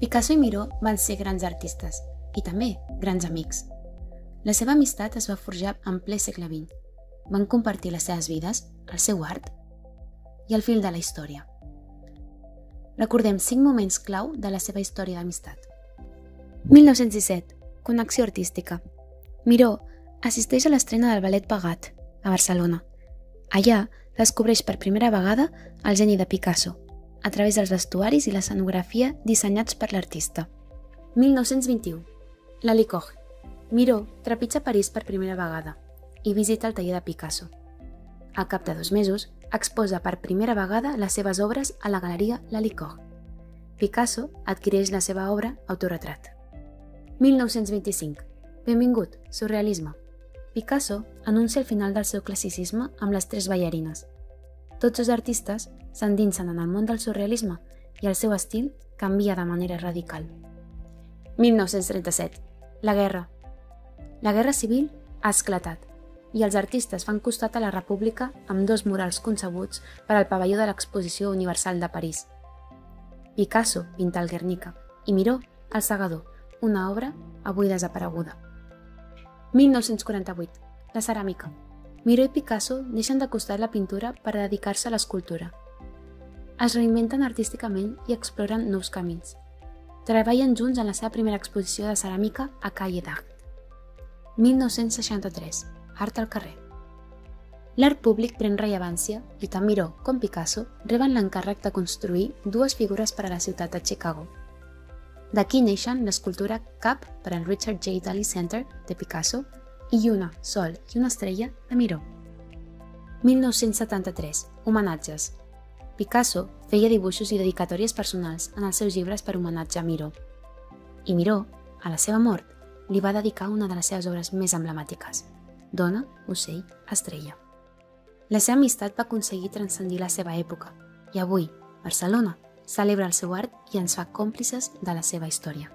Picasso i Miró van ser grans artistes i també grans amics. La seva amistat es va forjar en ple segle XX. Van compartir les seves vides, el seu art i el fil de la història. Recordem cinc moments clau de la seva història d'amistat. 1917. Connexió artística. Miró assisteix a l'estrena del ballet Pagat, a Barcelona. Allà descobreix per primera vegada el geni de Picasso, a través dels vestuaris i l'escenografia dissenyats per l'artista. 1921. La Licoge. Miró trepitja París per primera vegada i visita el taller de Picasso. Al cap de dos mesos, exposa per primera vegada les seves obres a la galeria La Licoge. Picasso adquireix la seva obra Autoretrat. 1925. Benvingut, surrealisme. Picasso anuncia el final del seu classicisme amb les tres ballarines. Tots els artistes s'endinsen en el món del surrealisme i el seu estil canvia de manera radical. 1937. La guerra. La guerra civil ha esclatat i els artistes fan costat a la República amb dos murals concebuts per al pavelló de l'Exposició Universal de París. Picasso pinta el Guernica i Miró el Segador, una obra avui desapareguda. 1948. La ceràmica. Miró i Picasso deixen de costat la pintura per dedicar-se a l'escultura. Es reinventen artísticament i exploren nous camins. Treballen junts en la seva primera exposició de ceràmica a Calle d'Art. 1963. Art al carrer. L'art públic pren rellevància i tant Miró com Picasso reben l'encàrrec de construir dues figures per a la ciutat de Chicago. D'aquí neixen l'escultura Cap per al Richard J. Daly Center de Picasso i Lluna, Sol i una estrella de Miró. 1973. Homenatges. Picasso feia dibuixos i dedicatòries personals en els seus llibres per homenatge a Miró. I Miró, a la seva mort, li va dedicar una de les seves obres més emblemàtiques, Dona, ocell, estrella. La seva amistat va aconseguir transcendir la seva època i avui, Barcelona, celebra el seu art i ens fa còmplices de la seva història.